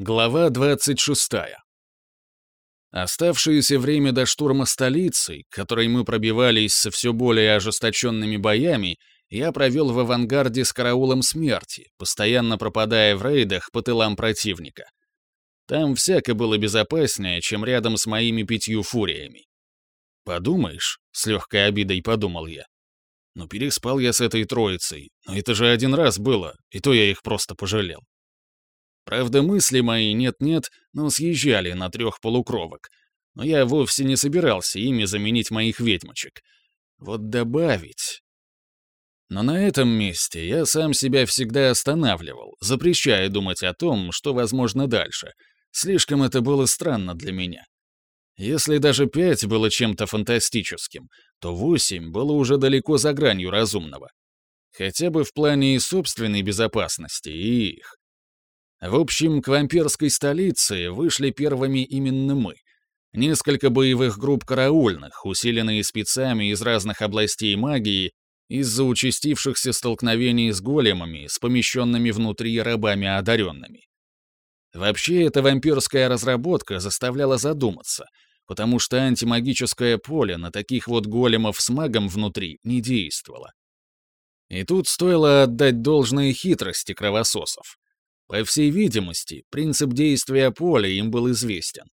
Глава 26. Оставшееся время до штурма столицы, которой мы пробивались со все более ожесточенными боями, я провел в авангарде с караулом смерти, постоянно пропадая в рейдах по тылам противника. Там всяко было безопаснее, чем рядом с моими пятью фуриями. «Подумаешь», — с легкой обидой подумал я. «Ну переспал я с этой троицей, но это же один раз было, и то я их просто пожалел». Правда, мысли мои нет-нет, но съезжали на трех полукровок. Но я вовсе не собирался ими заменить моих ведьмочек. Вот добавить... Но на этом месте я сам себя всегда останавливал, запрещая думать о том, что возможно дальше. Слишком это было странно для меня. Если даже пять было чем-то фантастическим, то восемь было уже далеко за гранью разумного. Хотя бы в плане и собственной безопасности, и их. В общем, к вампирской столице вышли первыми именно мы. Несколько боевых групп караульных, усиленные спецами из разных областей магии, из-за участившихся столкновений с големами, с помещенными внутри рабами одаренными. Вообще, эта вампирская разработка заставляла задуматься, потому что антимагическое поле на таких вот големов с магом внутри не действовало. И тут стоило отдать должное хитрости кровососов. По всей видимости, принцип действия поля им был известен.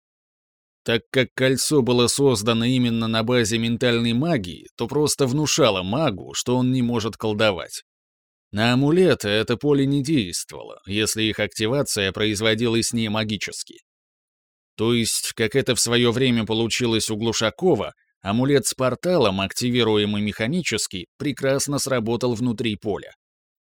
Так как кольцо было создано именно на базе ментальной магии, то просто внушало магу, что он не может колдовать. На амулеты это поле не действовало, если их активация производилась не магически. То есть, как это в свое время получилось у Глушакова, амулет с порталом, активируемый механически, прекрасно сработал внутри поля.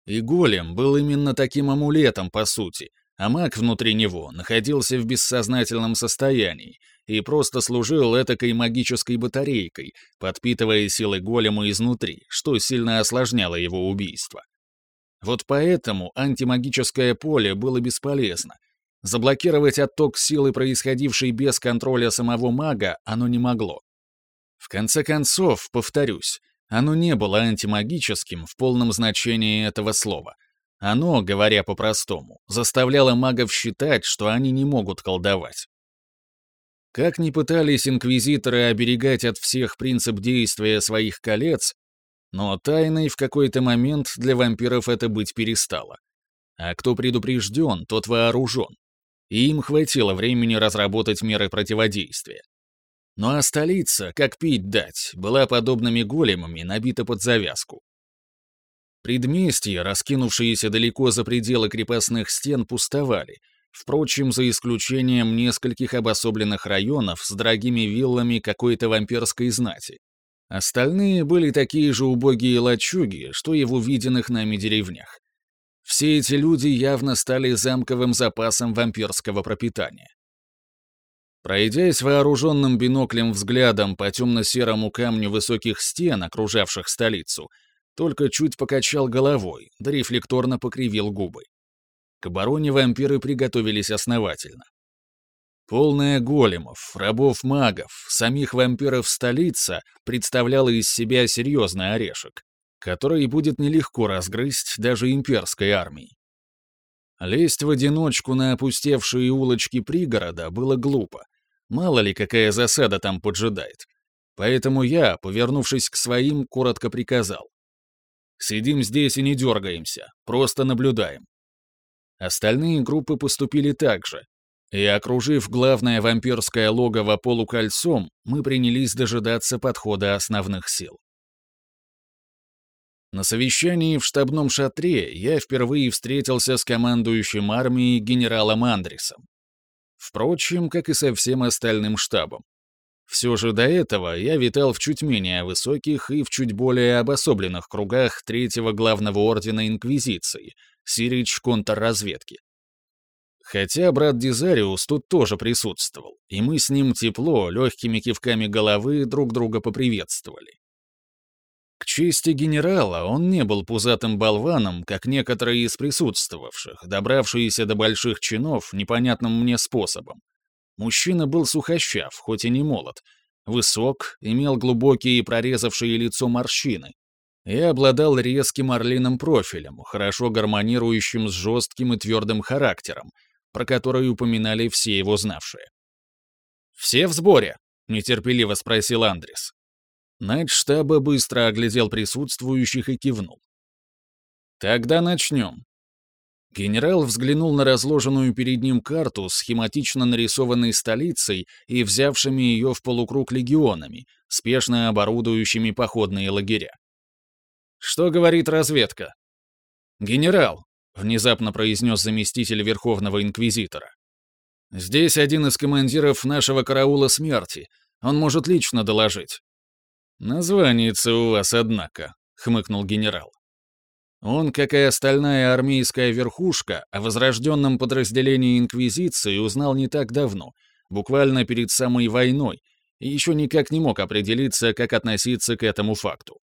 И голем был именно таким амулетом, по сути, а маг внутри него находился в бессознательном состоянии и просто служил этакой магической батарейкой, подпитывая силы голема изнутри, что сильно осложняло его убийство. Вот поэтому антимагическое поле было бесполезно. Заблокировать отток силы, происходившей без контроля самого мага, оно не могло. В конце концов, повторюсь, оно не было антимагическим в полном значении этого слова. Оно, говоря по-простому, заставляло магов считать, что они не могут колдовать. Как ни пытались инквизиторы оберегать от всех принцип действия своих колец, но тайной в какой-то момент для вампиров это быть перестало. А кто предупрежден, тот вооружен. И им хватило времени разработать меры противодействия. Ну а столица, как пить дать, была подобными големами набита под завязку. Предместья, раскинувшиеся далеко за пределы крепостных стен, пустовали, впрочем, за исключением нескольких обособленных районов с дорогими виллами какой-то вампирской знати. Остальные были такие же убогие лачуги, что и в увиденных нами деревнях. Все эти люди явно стали замковым запасом вампирского пропитания. Пройдясь вооруженным биноклем взглядом по темно-серому камню высоких стен, окружавших столицу, только чуть покачал головой, да рефлекторно покривил губы. К обороне вампиры приготовились основательно. Полная големов, рабов-магов, самих вампиров столица представляла из себя серьезный орешек, который будет нелегко разгрызть даже имперской армии. Лезть в одиночку на опустевшие улочки пригорода было глупо, Мало ли, какая засада там поджидает. Поэтому я, повернувшись к своим, коротко приказал. «Сидим здесь и не дергаемся, просто наблюдаем». Остальные группы поступили так же, и, окружив главное вампирское логово полукольцом, мы принялись дожидаться подхода основных сил. На совещании в штабном шатре я впервые встретился с командующим армией генералом Андресом. Впрочем, как и со всем остальным штабом. Все же до этого я витал в чуть менее высоких и в чуть более обособленных кругах третьего главного ордена Инквизиции, Сирич контрразведки. Хотя брат Дизариус тут тоже присутствовал, и мы с ним тепло, легкими кивками головы друг друга поприветствовали. К чести генерала он не был пузатым болваном, как некоторые из присутствовавших, добравшиеся до больших чинов непонятным мне способом. Мужчина был сухощав, хоть и не молод, высок, имел глубокие прорезавшие лицо морщины и обладал резким орлиным профилем, хорошо гармонирующим с жестким и твердым характером, про который упоминали все его знавшие. «Все в сборе?» — нетерпеливо спросил Андрес. Найт штаба быстро оглядел присутствующих и кивнул. «Тогда начнем». Генерал взглянул на разложенную перед ним карту, схематично нарисованной столицей и взявшими ее в полукруг легионами, спешно оборудующими походные лагеря. «Что говорит разведка?» «Генерал», — внезапно произнес заместитель Верховного Инквизитора. «Здесь один из командиров нашего караула смерти. Он может лично доложить». «Названица у вас, однако», — хмыкнул генерал. Он, как и остальная армейская верхушка, о возрожденном подразделении Инквизиции узнал не так давно, буквально перед самой войной, и еще никак не мог определиться, как относиться к этому факту.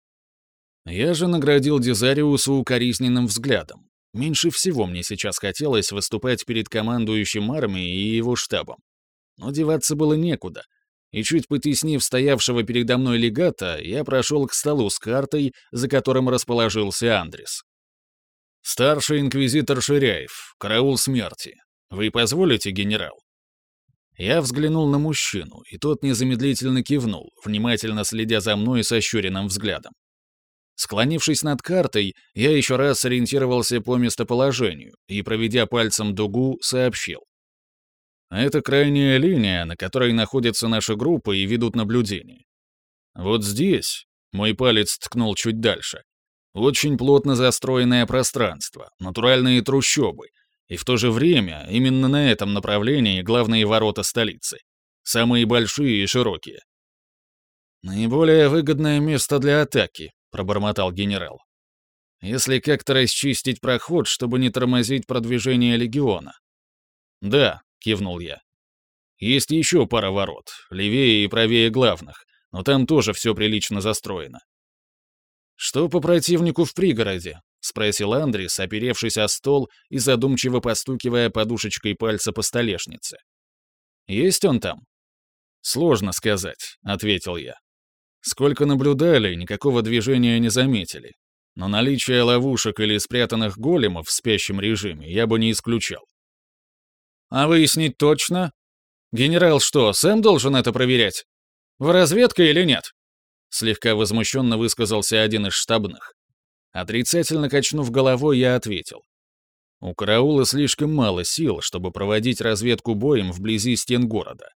Я же наградил Дезариуса укоризненным взглядом. Меньше всего мне сейчас хотелось выступать перед командующим армией и его штабом. Но деваться было некуда — и чуть потеснив стоявшего передо мной легата, я прошел к столу с картой, за которым расположился Андрес. «Старший инквизитор Ширяев, караул смерти. Вы позволите, генерал?» Я взглянул на мужчину, и тот незамедлительно кивнул, внимательно следя за мной с ощуренным взглядом. Склонившись над картой, я еще раз сориентировался по местоположению и, проведя пальцем дугу, сообщил. Это крайняя линия, на которой находятся наши группы и ведут наблюдение. Вот здесь, мой палец ткнул чуть дальше, очень плотно застроенное пространство, натуральные трущобы, и в то же время именно на этом направлении главные ворота столицы. Самые большие и широкие. «Наиболее выгодное место для атаки», — пробормотал генерал. «Если как-то расчистить проход, чтобы не тормозить продвижение легиона». «Да», — кивнул я. «Есть еще пара ворот, левее и правее главных, но там тоже все прилично застроено». «Что по противнику в пригороде?» — спросил Андрис, оперевшись о стол и задумчиво постукивая подушечкой пальца по столешнице. «Есть он там?» «Сложно сказать», — ответил я. «Сколько наблюдали, никакого движения не заметили. Но наличие ловушек или спрятанных големов в спящем режиме я бы не исключал. А выяснить точно? Генерал что, Сэм должен это проверять? В разведка или нет? Слегка возмущенно высказался один из штабных. Отрицательно качнув головой, я ответил. У караула слишком мало сил, чтобы проводить разведку боем вблизи стен города.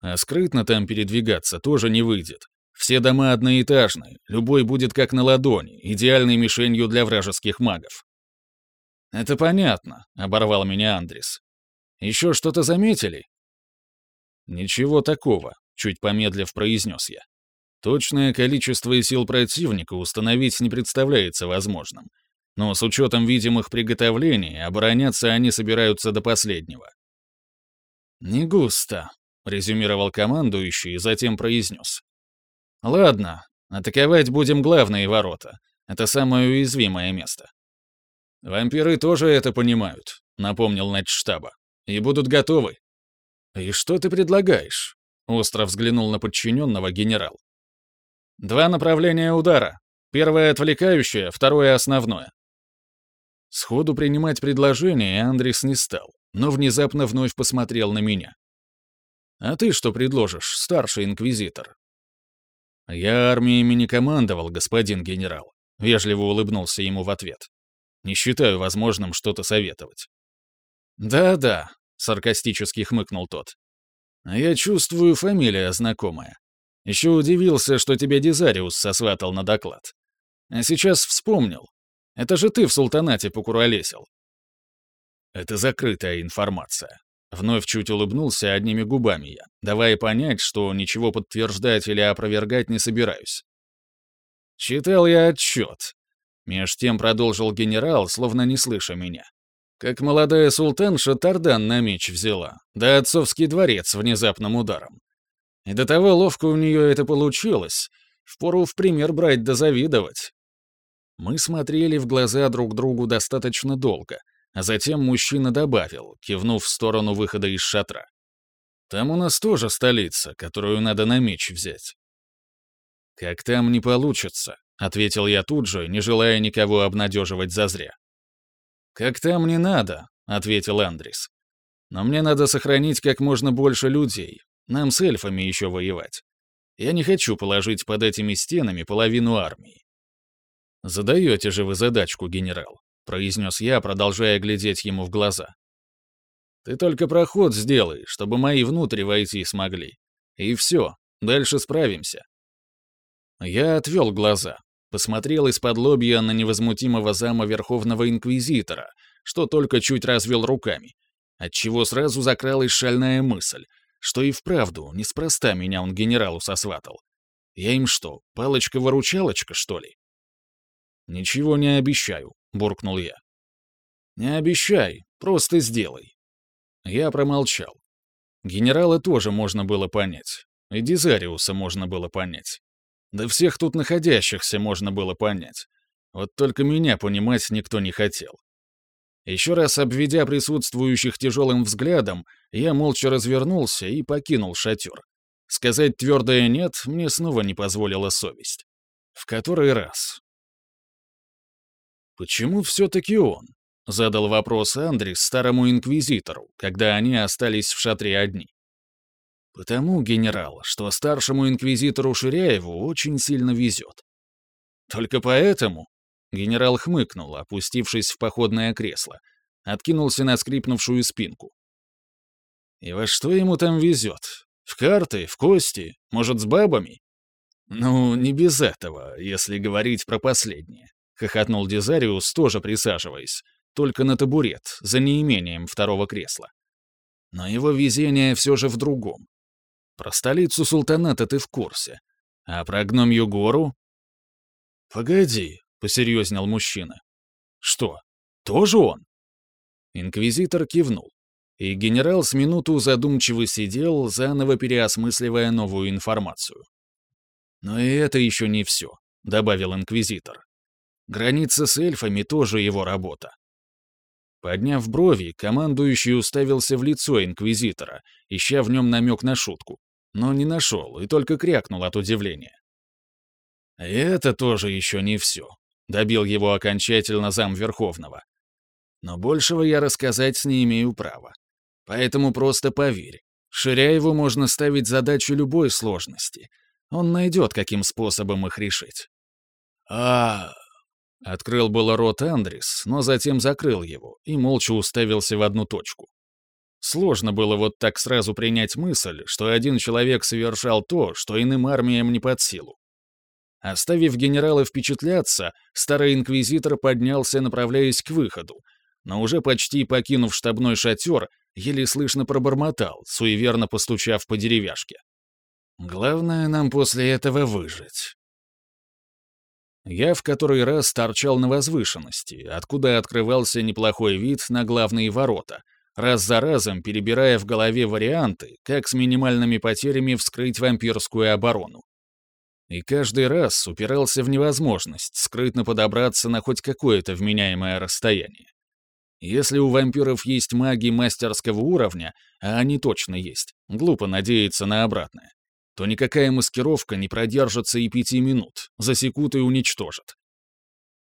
А скрытно там передвигаться тоже не выйдет. Все дома одноэтажные, любой будет как на ладони, идеальной мишенью для вражеских магов. «Это понятно», — оборвал меня Андрис. Еще что-то заметили?» «Ничего такого», — чуть помедлив произнес я. «Точное количество сил противника установить не представляется возможным. Но с учетом видимых приготовлений, обороняться они собираются до последнего». «Не густо», — резюмировал командующий и затем произнес. «Ладно, атаковать будем главные ворота. Это самое уязвимое место». «Вампиры тоже это понимают», — напомнил штаба и будут готовы. «И что ты предлагаешь?» — остро взглянул на подчиненного генерал. «Два направления удара. Первое отвлекающее, второе основное». Сходу принимать предложение Андрес не стал, но внезапно вновь посмотрел на меня. «А ты что предложишь, старший инквизитор?» «Я армиями не командовал, господин генерал», — вежливо улыбнулся ему в ответ. «Не считаю возможным что-то советовать». «Да-да», — саркастически хмыкнул тот. «А я чувствую, фамилия знакомая. Еще удивился, что тебя Дизариус сосватал на доклад. А сейчас вспомнил. Это же ты в султанате покуролесил». «Это закрытая информация», Вновь чуть улыбнулся одними губами я, давая понять, что ничего подтверждать или опровергать не собираюсь. «Читал я отчет», — меж тем продолжил генерал, словно не слыша меня. Как молодая султанша Тардан на меч взяла, да отцовский дворец внезапным ударом. И до того ловко у нее это получилось, впору в пример брать да завидовать. Мы смотрели в глаза друг другу достаточно долго, а затем мужчина добавил, кивнув в сторону выхода из шатра. «Там у нас тоже столица, которую надо на меч взять». «Как там не получится», — ответил я тут же, не желая никого обнадеживать зазря. «Как там не надо», — ответил Андрис. Но мне надо сохранить как можно больше людей. Нам с эльфами еще воевать. Я не хочу положить под этими стенами половину армии. «Задаете же вы задачку, генерал», — произнес я, продолжая глядеть ему в глаза. «Ты только проход сделай, чтобы мои внутрь войти смогли. И все, дальше справимся». Я отвел глаза, посмотрел из-под лобья на невозмутимого зама Верховного Инквизитора, что только чуть развел руками, отчего сразу закралась шальная мысль, что и вправду неспроста меня он генералу сосватал. Я им что, палочка-выручалочка, что ли? «Ничего не обещаю», — буркнул я. «Не обещай, просто сделай». Я промолчал. Генерала тоже можно было понять. И Дизариуса можно было понять. Да всех тут находящихся можно было понять. Вот только меня понимать никто не хотел. Еще раз обведя присутствующих тяжелым взглядом, я молча развернулся и покинул шатер. Сказать твердое «нет» мне снова не позволила совесть. В который раз. «Почему все-таки он?» — задал вопрос Андрис старому инквизитору, когда они остались в шатре одни. «Потому, генерал, что старшему инквизитору Ширяеву очень сильно везет. Только поэтому Генерал хмыкнул, опустившись в походное кресло, откинулся на скрипнувшую спинку. «И во что ему там везет? В карты, в кости, может, с бабами?» «Ну, не без этого, если говорить про последнее», — хохотнул Дезариус, тоже присаживаясь, только на табурет, за неимением второго кресла. Но его везение все же в другом. Про столицу султаната ты в курсе, а про гномью гору... «Погоди, — посерьезнел мужчина. «Что, тоже он?» Инквизитор кивнул, и генерал с минуту задумчиво сидел, заново переосмысливая новую информацию. «Но и это еще не все», — добавил инквизитор. «Граница с эльфами тоже его работа». Подняв брови, командующий уставился в лицо инквизитора, ища в нем намек на шутку, но не нашел и только крякнул от удивления. «Это тоже еще не все», Добил его окончательно зам Верховного. Но большего я рассказать не имею права. Поэтому просто поверь. Ширяеву можно ставить задачу любой сложности. Он найдет, каким способом их решить. а Открыл было рот Андрис, но затем закрыл его и молча уставился в одну точку. Сложно было вот так сразу принять мысль, что один человек совершал то, что иным армиям не под силу. Оставив генерала впечатляться, старый инквизитор поднялся, направляясь к выходу, но уже почти покинув штабной шатер, еле слышно пробормотал, суеверно постучав по деревяшке. «Главное нам после этого выжить». Я в который раз торчал на возвышенности, откуда открывался неплохой вид на главные ворота, раз за разом перебирая в голове варианты, как с минимальными потерями вскрыть вампирскую оборону. И каждый раз упирался в невозможность скрытно подобраться на хоть какое-то вменяемое расстояние. Если у вампиров есть маги мастерского уровня, а они точно есть, глупо надеяться на обратное, то никакая маскировка не продержится и пяти минут, засекут и уничтожат.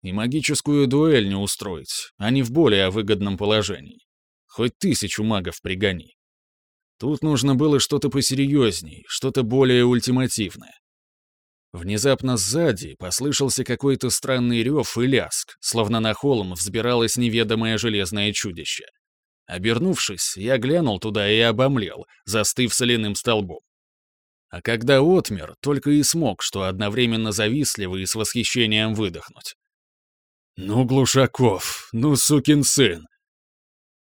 И магическую дуэль не устроить, они в более выгодном положении. Хоть тысячу магов пригони. Тут нужно было что-то посерьезней, что-то более ультимативное. Внезапно сзади послышался какой-то странный рев и ляск, словно на холм взбиралось неведомое железное чудище. Обернувшись, я глянул туда и обомлел, застыв соляным столбом. А когда отмер, только и смог, что одновременно завистливо и с восхищением выдохнуть. «Ну, Глушаков, ну, сукин сын!»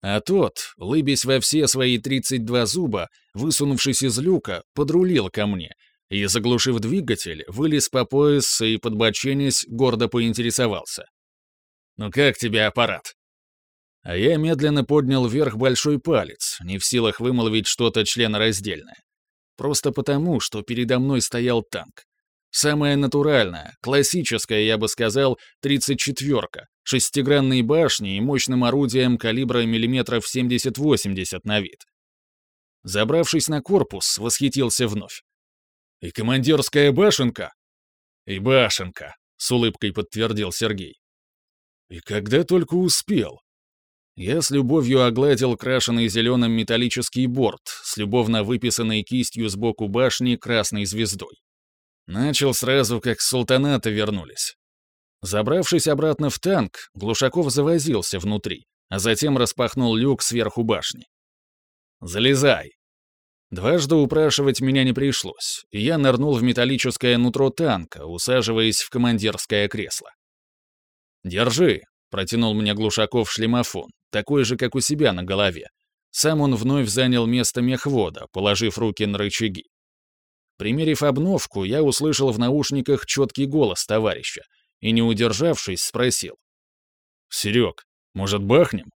А тот, лыбясь во все свои 32 зуба, высунувшись из люка, подрулил ко мне — и, заглушив двигатель, вылез по пояс и, подбоченясь, гордо поинтересовался. «Ну как тебе аппарат?» А я медленно поднял вверх большой палец, не в силах вымолвить что-то членораздельное. Просто потому, что передо мной стоял танк. Самая натуральная, классическая, я бы сказал, 34-ка, шестигранной башней и мощным орудием калибра миллиметров 70-80 на вид. Забравшись на корпус, восхитился вновь. И командирская башенка? И башенка, с улыбкой подтвердил Сергей. И когда только успел. Я с любовью огладил крашеный зеленым металлический борт с любовно выписанной кистью сбоку башни красной звездой. Начал сразу, как с султаната вернулись. Забравшись обратно в танк, Глушаков завозился внутри, а затем распахнул люк сверху башни. «Залезай!» Дважды упрашивать меня не пришлось, и я нырнул в металлическое нутро танка, усаживаясь в командирское кресло. «Держи», — протянул мне Глушаков шлемофон, такой же, как у себя на голове. Сам он вновь занял место мехвода, положив руки на рычаги. Примерив обновку, я услышал в наушниках четкий голос товарища и, не удержавшись, спросил. «Серег, может, бахнем?»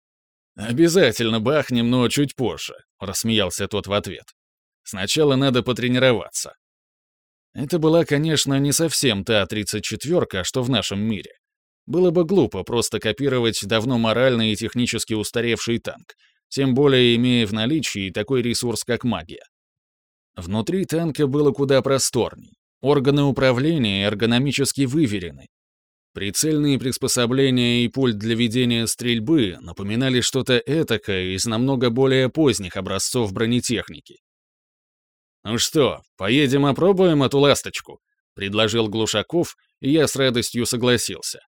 «Обязательно бахнем, но чуть позже», — рассмеялся тот в ответ. «Сначала надо потренироваться». Это была, конечно, не совсем та 34-ка, что в нашем мире. Было бы глупо просто копировать давно морально и технически устаревший танк, тем более имея в наличии такой ресурс, как магия. Внутри танка было куда просторней. Органы управления эргономически выверены. Прицельные приспособления и пульт для ведения стрельбы напоминали что-то этакое из намного более поздних образцов бронетехники. «Ну что, поедем опробуем эту ласточку?» — предложил Глушаков, и я с радостью согласился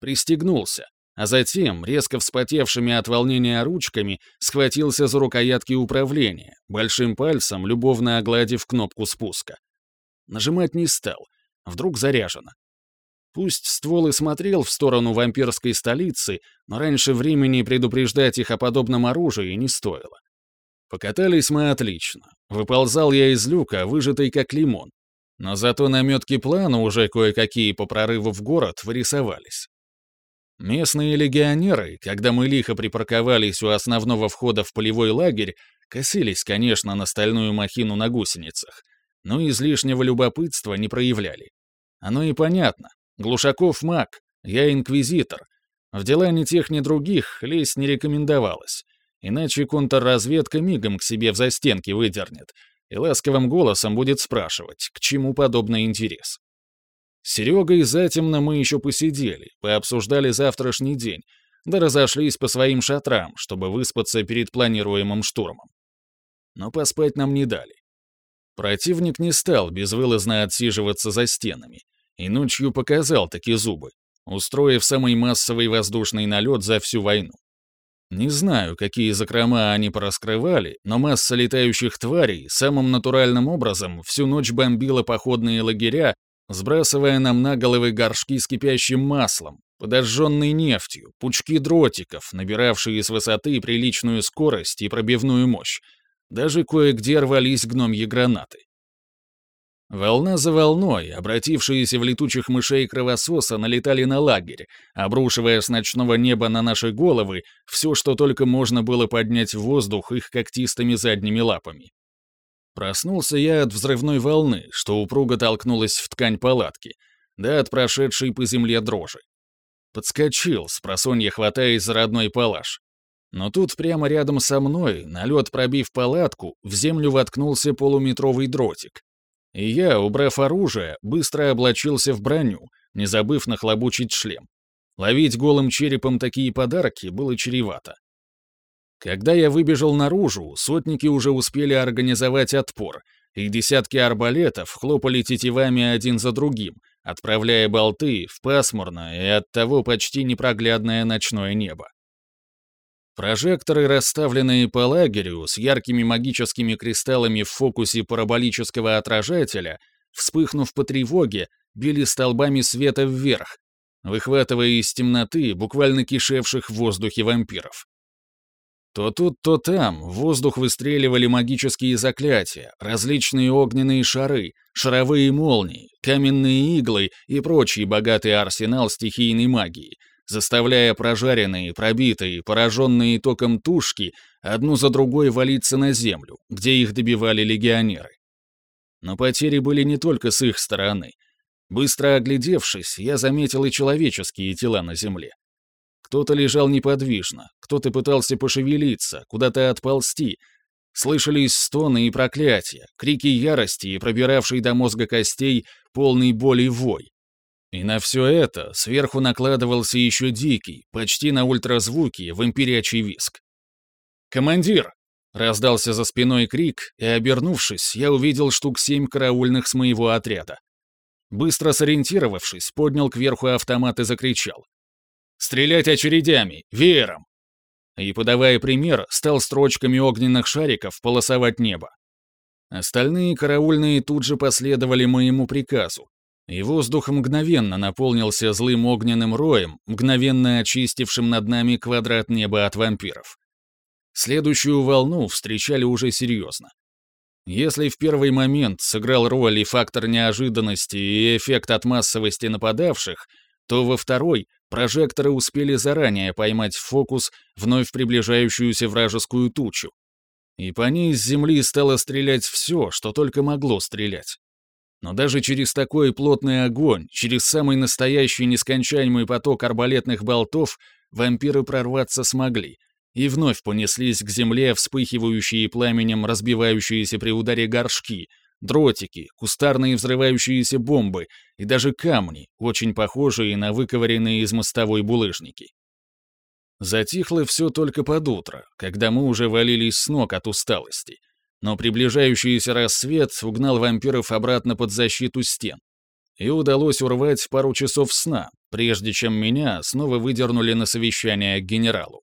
пристегнулся, а затем, резко вспотевшими от волнения ручками, схватился за рукоятки управления, большим пальцем любовно огладив кнопку спуска. Нажимать не стал, вдруг заряжено. Пусть ствол и смотрел в сторону вампирской столицы, но раньше времени предупреждать их о подобном оружии не стоило. Покатались мы отлично. Выползал я из люка, выжатый как лимон. Но зато наметки плана уже кое-какие по прорыву в город вырисовались. Местные легионеры, когда мы лихо припарковались у основного входа в полевой лагерь, косились, конечно, на стальную махину на гусеницах, но излишнего любопытства не проявляли. Оно и понятно. Глушаков маг, я инквизитор. В дела ни тех, ни других лезть не рекомендовалось, иначе контрразведка мигом к себе в застенки выдернет и ласковым голосом будет спрашивать, к чему подобный интерес. С Серегой затемно мы еще посидели, пообсуждали завтрашний день, да разошлись по своим шатрам, чтобы выспаться перед планируемым штурмом. Но поспать нам не дали. Противник не стал безвылазно отсиживаться за стенами, и ночью показал таки зубы, устроив самый массовый воздушный налет за всю войну. Не знаю, какие закрома они пораскрывали, но масса летающих тварей самым натуральным образом всю ночь бомбила походные лагеря сбрасывая нам на головы горшки с кипящим маслом, подожженной нефтью, пучки дротиков, набиравшие с высоты приличную скорость и пробивную мощь. Даже кое-где рвались гномьи гранаты. Волна за волной, обратившиеся в летучих мышей кровососа, налетали на лагерь, обрушивая с ночного неба на наши головы все, что только можно было поднять в воздух их когтистыми задними лапами. Проснулся я от взрывной волны, что упруго толкнулась в ткань палатки, да от прошедшей по земле дрожи. Подскочил, с просонья хватаясь за родной палаш. Но тут прямо рядом со мной, на лед пробив палатку, в землю воткнулся полуметровый дротик. И я, убрав оружие, быстро облачился в броню, не забыв нахлобучить шлем. Ловить голым черепом такие подарки было чревато. Когда я выбежал наружу, сотники уже успели организовать отпор, и десятки арбалетов хлопали тетивами один за другим, отправляя болты в пасмурное и оттого почти непроглядное ночное небо. Прожекторы, расставленные по лагерю с яркими магическими кристаллами в фокусе параболического отражателя, вспыхнув по тревоге, били столбами света вверх, выхватывая из темноты буквально кишевших в воздухе вампиров. То тут, то там в воздух выстреливали магические заклятия, различные огненные шары, шаровые молнии, каменные иглы и прочий богатый арсенал стихийной магии, заставляя прожаренные, пробитые, пораженные током тушки одну за другой валиться на землю, где их добивали легионеры. Но потери были не только с их стороны. Быстро оглядевшись, я заметил и человеческие тела на земле. Кто-то лежал неподвижно, кто-то пытался пошевелиться, куда-то отползти. Слышались стоны и проклятия, крики ярости и пробиравший до мозга костей полный боли вой. И на все это сверху накладывался еще дикий, почти на ультразвуки, вампирячий виск. «Командир!» — раздался за спиной крик, и, обернувшись, я увидел штук семь караульных с моего отряда. Быстро сориентировавшись, поднял кверху автомат и закричал. «Стрелять очередями! Веером!» И, подавая пример, стал строчками огненных шариков полосовать небо. Остальные караульные тут же последовали моему приказу, и воздух мгновенно наполнился злым огненным роем, мгновенно очистившим над нами квадрат неба от вампиров. Следующую волну встречали уже серьезно. Если в первый момент сыграл роль и фактор неожиданности, и эффект от массовости нападавших, то во второй прожекторы успели заранее поймать фокус вновь приближающуюся вражескую тучу. И по ней с земли стало стрелять все, что только могло стрелять. Но даже через такой плотный огонь, через самый настоящий нескончаемый поток арбалетных болтов, вампиры прорваться смогли — и вновь понеслись к земле вспыхивающие пламенем разбивающиеся при ударе горшки, дротики, кустарные взрывающиеся бомбы и даже камни, очень похожие на выковыренные из мостовой булыжники. Затихло все только под утро, когда мы уже валились с ног от усталости, но приближающийся рассвет угнал вампиров обратно под защиту стен, и удалось урвать пару часов сна, прежде чем меня снова выдернули на совещание к генералу.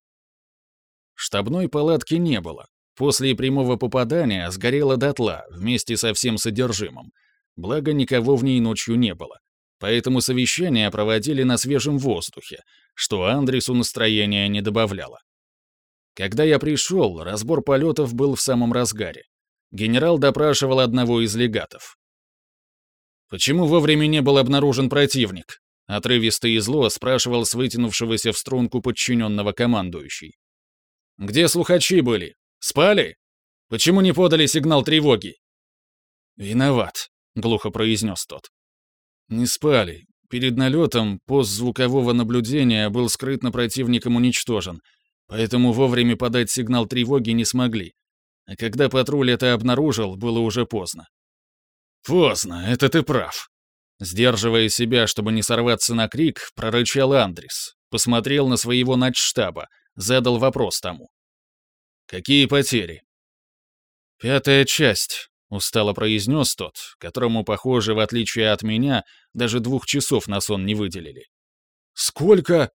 Штабной палатки не было. После прямого попадания сгорела дотла вместе со всем содержимым. Благо, никого в ней ночью не было. Поэтому совещание проводили на свежем воздухе, что Андресу настроения не добавляло. Когда я пришел, разбор полетов был в самом разгаре. Генерал допрашивал одного из легатов. «Почему вовремя не был обнаружен противник?» Отрывисто и зло спрашивал с вытянувшегося в струнку подчиненного командующий. Где слухачи были? Спали? Почему не подали сигнал тревоги?» «Виноват», — глухо произнес тот. «Не спали. Перед налетом пост звукового наблюдения был скрытно противником уничтожен, поэтому вовремя подать сигнал тревоги не смогли. А когда патруль это обнаружил, было уже поздно». «Поздно, это ты прав», Сдерживая себя, чтобы не сорваться на крик, прорычал Андрис. Посмотрел на своего начштаба, задал вопрос тому. «Какие потери?» «Пятая часть», — устало произнес тот, которому, похоже, в отличие от меня, даже двух часов на сон не выделили. «Сколько?» —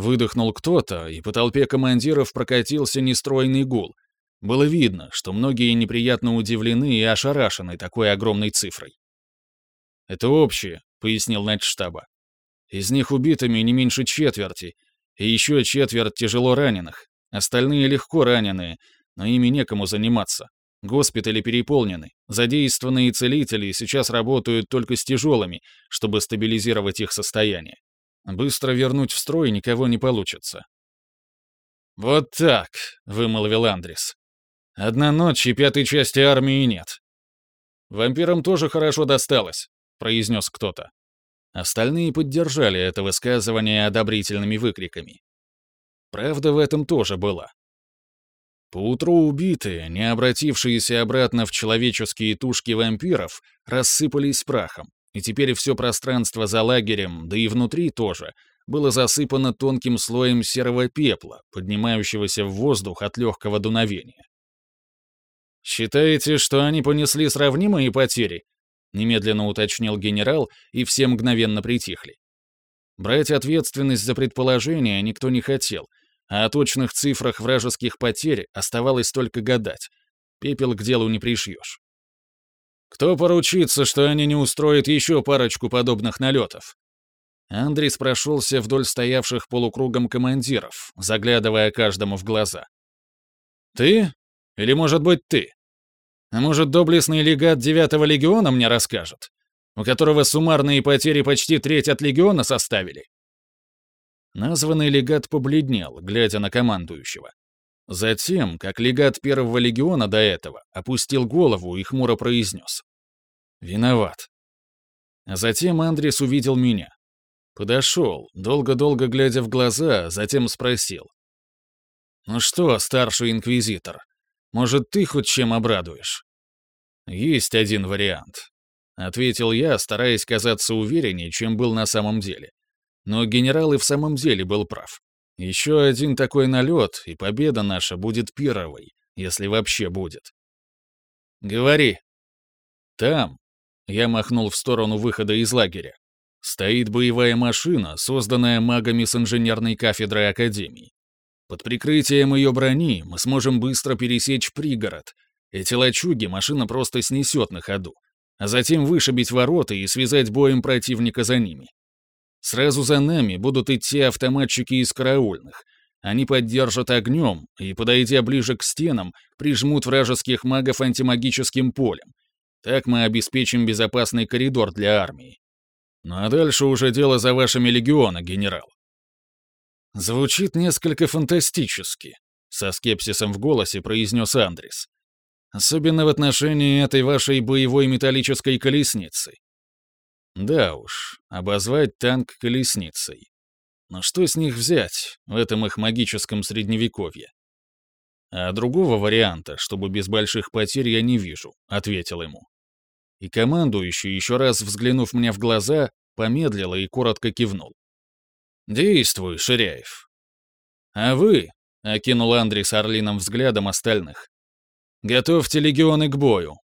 выдохнул кто-то, и по толпе командиров прокатился нестройный гул. Было видно, что многие неприятно удивлены и ошарашены такой огромной цифрой. «Это общее», — пояснил начштаба. «Из них убитыми не меньше четверти, и еще четверть тяжело раненых. Остальные легко раненые, но ими некому заниматься. Госпитали переполнены. Задействованные целители сейчас работают только с тяжелыми, чтобы стабилизировать их состояние. Быстро вернуть в строй никого не получится. «Вот так», — вымолвил Андрес. «Одна ночь и пятой части армии нет». «Вампирам тоже хорошо досталось», — произнес кто-то. Остальные поддержали это высказывание одобрительными выкриками. Правда в этом тоже была. Поутру убитые, не обратившиеся обратно в человеческие тушки вампиров, рассыпались прахом, и теперь все пространство за лагерем, да и внутри тоже, было засыпано тонким слоем серого пепла, поднимающегося в воздух от легкого дуновения. «Считаете, что они понесли сравнимые потери?» немедленно уточнил генерал, и все мгновенно притихли. Брать ответственность за предположение никто не хотел, а о точных цифрах вражеских потерь оставалось только гадать. Пепел к делу не пришьешь. Кто поручится, что они не устроят еще парочку подобных налетов? Андрис прошелся вдоль стоявших полукругом командиров, заглядывая каждому в глаза. «Ты? Или, может быть, ты?» А может, доблестный легат девятого легиона мне расскажет? У которого суммарные потери почти треть от легиона составили?» Названный легат побледнел, глядя на командующего. Затем, как легат первого легиона до этого, опустил голову и хмуро произнес. «Виноват». А затем Андрес увидел меня. Подошел, долго-долго глядя в глаза, затем спросил. «Ну что, старший инквизитор, может, ты хоть чем обрадуешь? Есть один вариант. ответил я, стараясь казаться увереннее, чем был на самом деле. Но генерал и в самом деле был прав. Еще один такой налет, и победа наша будет первой, если вообще будет. «Говори». «Там», — я махнул в сторону выхода из лагеря, стоит боевая машина, созданная магами с инженерной кафедрой Академии. Под прикрытием ее брони мы сможем быстро пересечь пригород. Эти лачуги машина просто снесет на ходу, а затем вышибить ворота и связать боем противника за ними. Сразу за нами будут идти автоматчики из караульных. Они поддержат огнем и, подойдя ближе к стенам, прижмут вражеских магов антимагическим полем. Так мы обеспечим безопасный коридор для армии. Ну а дальше уже дело за вашими легионы, генерал. Звучит несколько фантастически, со скепсисом в голосе произнес Андрес. Особенно в отношении этой вашей боевой металлической колесницы. Да уж, обозвать танк колесницей. Но что с них взять в этом их магическом средневековье? А другого варианта, чтобы без больших потерь, я не вижу, ответил ему. И командующий, еще раз взглянув мне в глаза, помедлил и коротко кивнул. «Действуй, Ширяев». «А вы», — окинул Андрей с орлиным взглядом остальных, — «готовьте легионы к бою.